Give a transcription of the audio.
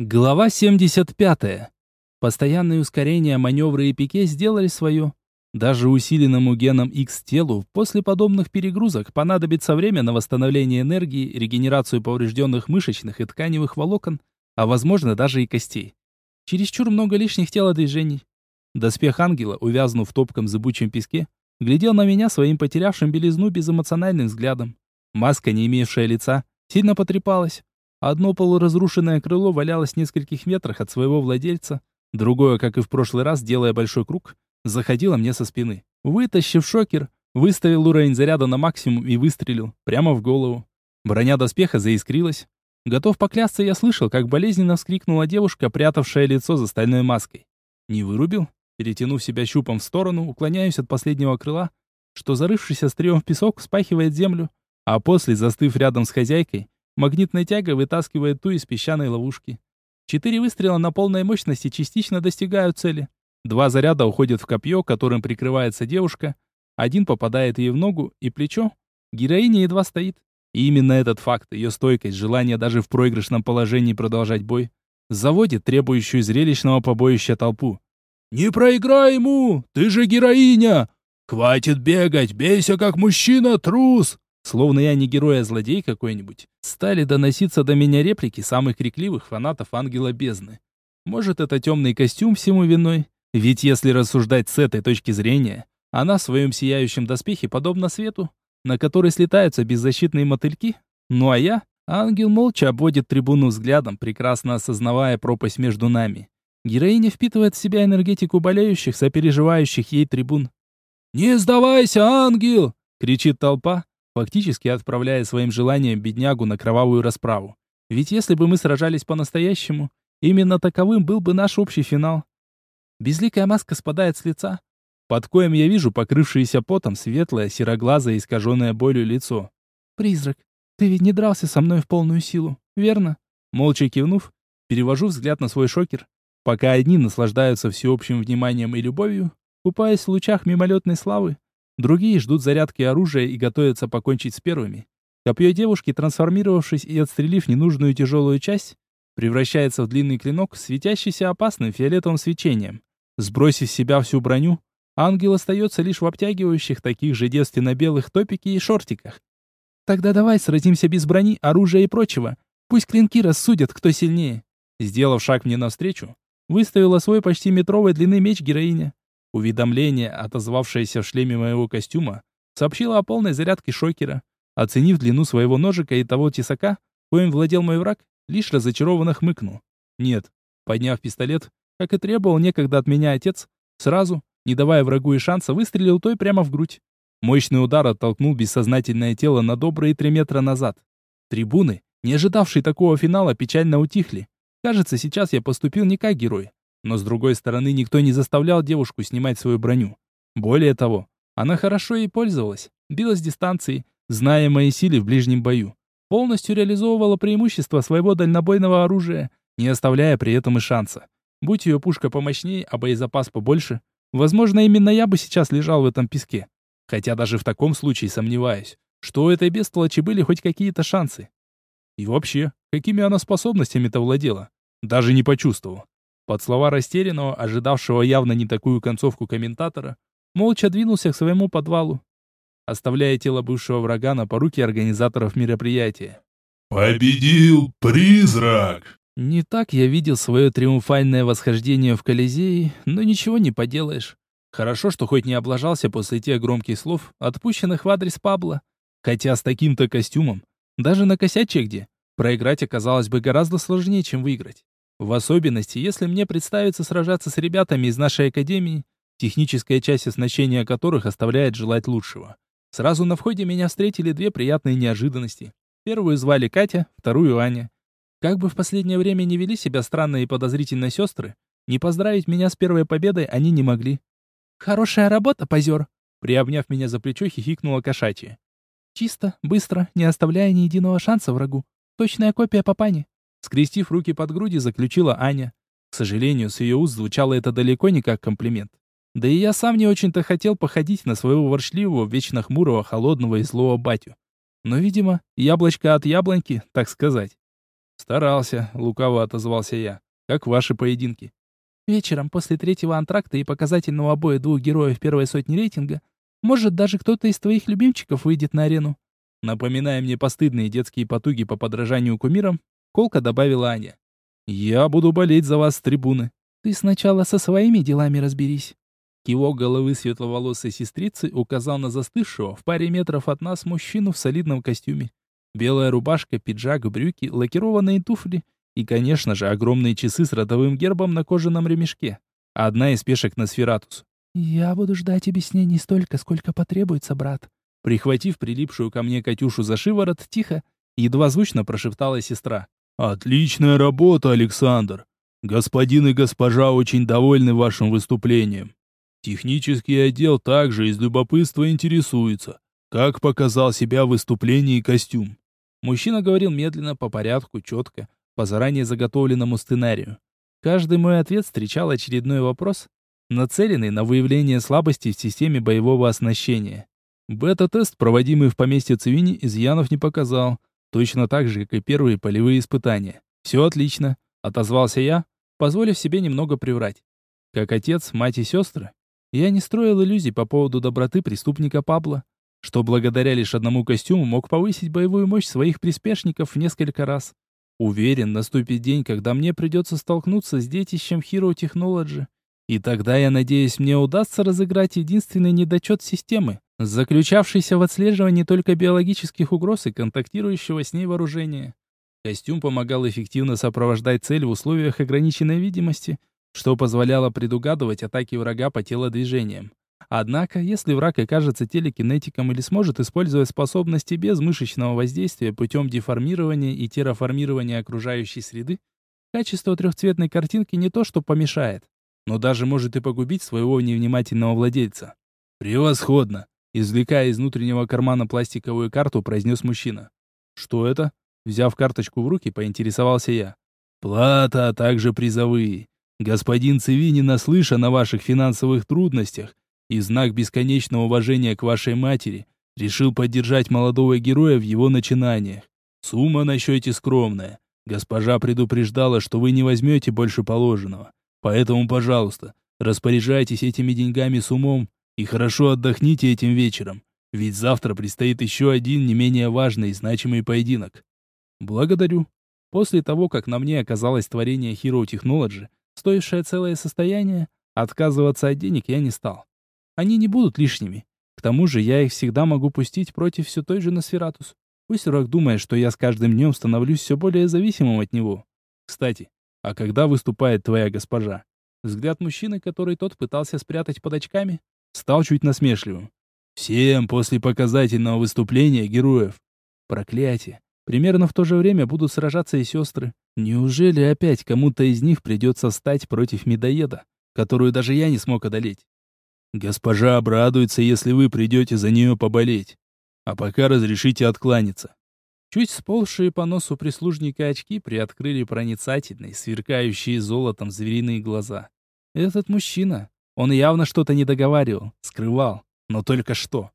Глава 75. Постоянные ускорения, маневры и пике сделали свое. Даже усиленному геном X телу после подобных перегрузок понадобится время на восстановление энергии, регенерацию поврежденных мышечных и тканевых волокон, а возможно даже и костей. Чересчур много лишних телодвижений. Доспех ангела, увязнув в топком зыбучем песке, глядел на меня своим потерявшим белизну безэмоциональным взглядом. Маска, не имевшая лица, сильно потрепалась. Одно полуразрушенное крыло валялось в нескольких метрах от своего владельца, другое, как и в прошлый раз, делая большой круг, заходило мне со спины. Вытащив шокер, выставил уровень заряда на максимум и выстрелил, прямо в голову. Броня доспеха заискрилась. Готов поклясться, я слышал, как болезненно вскрикнула девушка, прятавшая лицо за стальной маской. Не вырубил? Перетянув себя щупом в сторону, уклоняюсь от последнего крыла, что, зарывшись острием в песок, вспахивает землю, а после, застыв рядом с хозяйкой, Магнитная тяга вытаскивает ту из песчаной ловушки. Четыре выстрела на полной мощности частично достигают цели. Два заряда уходят в копье, которым прикрывается девушка. Один попадает ей в ногу и плечо. Героиня едва стоит. И именно этот факт, ее стойкость, желание даже в проигрышном положении продолжать бой, заводит требующую зрелищного побоища толпу. «Не проиграй ему! Ты же героиня! Хватит бегать, бейся как мужчина, трус!» Словно я не герой, а злодей какой-нибудь, стали доноситься до меня реплики самых крикливых фанатов Ангела Бездны. Может, это темный костюм всему виной? Ведь если рассуждать с этой точки зрения, она в своем сияющем доспехе подобна свету, на который слетаются беззащитные мотыльки. Ну а я, ангел молча обводит трибуну взглядом, прекрасно осознавая пропасть между нами. Героиня впитывает в себя энергетику болеющих, сопереживающих ей трибун. «Не сдавайся, ангел!» — кричит толпа, фактически отправляя своим желанием беднягу на кровавую расправу. Ведь если бы мы сражались по-настоящему, именно таковым был бы наш общий финал. Безликая маска спадает с лица, под коем я вижу покрывшееся потом светлое, сероглазое, искаженное болью лицо. «Призрак, ты ведь не дрался со мной в полную силу, верно?» Молча кивнув, перевожу взгляд на свой шокер, пока одни наслаждаются всеобщим вниманием и любовью, купаясь в лучах мимолетной славы, Другие ждут зарядки оружия и готовятся покончить с первыми. Копье девушки, трансформировавшись и отстрелив ненужную тяжелую часть, превращается в длинный клинок, светящийся опасным фиолетовым свечением. Сбросив с себя всю броню, ангел остается лишь в обтягивающих таких же девственно-белых топике и шортиках. Тогда давай сразимся без брони, оружия и прочего. Пусть клинки рассудят, кто сильнее. Сделав шаг мне навстречу, выставила свой почти метровой длины меч героиня. Уведомление, отозвавшееся в шлеме моего костюма, сообщило о полной зарядке шокера. Оценив длину своего ножика и того тесака, коим владел мой враг, лишь разочарованно хмыкнул. Нет, подняв пистолет, как и требовал некогда от меня отец, сразу, не давая врагу и шанса, выстрелил той прямо в грудь. Мощный удар оттолкнул бессознательное тело на добрые три метра назад. Трибуны, не ожидавшие такого финала, печально утихли. Кажется, сейчас я поступил не как герой, но с другой стороны, никто не заставлял девушку снимать свою броню. Более того, она хорошо ей пользовалась, била с дистанции, зная мои силы в ближнем бою. Полностью реализовывала преимущество своего дальнобойного оружия, не оставляя при этом и шанса. Будь ее пушка помощнее, а боезапас побольше, возможно, именно я бы сейчас лежал в этом песке. Хотя даже в таком случае сомневаюсь, что у этой бестолочи были хоть какие-то шансы. И вообще, какими она способностями-то владела? Даже не почувствовал. Под слова растерянного, ожидавшего явно не такую концовку комментатора, молча двинулся к своему подвалу, оставляя тело бывшего врага на поруки организаторов мероприятия. «Победил призрак!» Не так я видел свое триумфальное восхождение в Колизее, но ничего не поделаешь. Хорошо, что хоть не облажался после тех громких слов, отпущенных в адрес Пабло. Хотя с таким-то костюмом, даже на косяче где, проиграть оказалось бы гораздо сложнее, чем выиграть. В особенности, если мне представится сражаться с ребятами из нашей академии, техническая часть оснащения которых оставляет желать лучшего. Сразу на входе меня встретили две приятные неожиданности. Первую звали Катя, вторую Аня. Как бы в последнее время не вели себя странные и подозрительные сестры, не поздравить меня с первой победой они не могли. «Хорошая работа, позер!» Приобняв меня за плечо, хихикнула кошачья. «Чисто, быстро, не оставляя ни единого шанса врагу. Точная копия папани. Скрестив руки под груди, заключила Аня. К сожалению, с ее уст звучало это далеко не как комплимент. Да и я сам не очень-то хотел походить на своего воршливого, вечно хмурого, холодного и злого батю. Но, видимо, яблочко от яблоньки, так сказать. Старался, лукаво отозвался я. Как ваши поединки? Вечером после третьего антракта и показательного боя двух героев первой сотни рейтинга, может, даже кто-то из твоих любимчиков выйдет на арену. Напоминая мне постыдные детские потуги по подражанию кумирам, колко добавила Аня. «Я буду болеть за вас с трибуны». «Ты сначала со своими делами разберись». Кивок головы светловолосой сестрицы указал на застывшего в паре метров от нас мужчину в солидном костюме. Белая рубашка, пиджак, брюки, лакированные туфли и, конечно же, огромные часы с родовым гербом на кожаном ремешке. Одна из пешек на Сфератус. «Я буду ждать объяснений столько, сколько потребуется, брат», Прихватив прилипшую ко мне Катюшу за шиворот, тихо, едва звучно прошептала сестра. «Отличная работа, Александр! Господин и госпожа очень довольны вашим выступлением. Технический отдел также из любопытства интересуется, как показал себя в выступлении костюм». Мужчина говорил медленно, по порядку, четко, по заранее заготовленному сценарию. Каждый мой ответ встречал очередной вопрос, нацеленный на выявление слабостей в системе боевого оснащения. Бета-тест, проводимый в поместье Цивини, изъянов не показал. Точно так же, как и первые полевые испытания. «Все отлично», — отозвался я, позволив себе немного приврать. Как отец, мать и сестры, я не строил иллюзий по поводу доброты преступника Пабло, что благодаря лишь одному костюму мог повысить боевую мощь своих приспешников в несколько раз. Уверен, наступит день, когда мне придется столкнуться с детищем Hero Technology. И тогда, я надеюсь, мне удастся разыграть единственный недочет системы, заключавшийся в отслеживании только биологических угроз и контактирующего с ней вооружения. Костюм помогал эффективно сопровождать цель в условиях ограниченной видимости, что позволяло предугадывать атаки врага по телодвижениям. Однако, если враг окажется телекинетиком или сможет использовать способности без мышечного воздействия путем деформирования и терраформирования окружающей среды, качество трехцветной картинки не то что помешает, но даже может и погубить своего невнимательного владельца. «Превосходно!» Извлекая из внутреннего кармана пластиковую карту, произнес мужчина. «Что это?» Взяв карточку в руки, поинтересовался я. «Плата, а также призовые. Господин Цивини наслышан о ваших финансовых трудностях и знак бесконечного уважения к вашей матери решил поддержать молодого героя в его начинаниях. Сумма на счете скромная. Госпожа предупреждала, что вы не возьмете больше положенного. Поэтому, пожалуйста, распоряжайтесь этими деньгами с умом и хорошо отдохните этим вечером, ведь завтра предстоит еще один не менее важный и значимый поединок. Благодарю. После того, как на мне оказалось творение Hero Technology, стоившее целое состояние, отказываться от денег я не стал. Они не будут лишними. К тому же я их всегда могу пустить против все той же Носфератус. Пусть враг думает, что я с каждым днем становлюсь все более зависимым от него. Кстати, а когда выступает твоя госпожа? Взгляд мужчины, который тот пытался спрятать под очками, стал чуть насмешливым. Всем после показательного выступления героев. Проклятие. Примерно в то же время будут сражаться и сестры. Неужели опять кому-то из них придется стать против медоеда, которую даже я не смог одолеть? Госпожа обрадуется, если вы придете за нее поболеть. А пока разрешите откланяться. Чуть сползшие по носу прислужника очки приоткрыли проницательные, сверкающие золотом звериные глаза. Этот мужчина, он явно что-то не договаривал, скрывал. Но только что.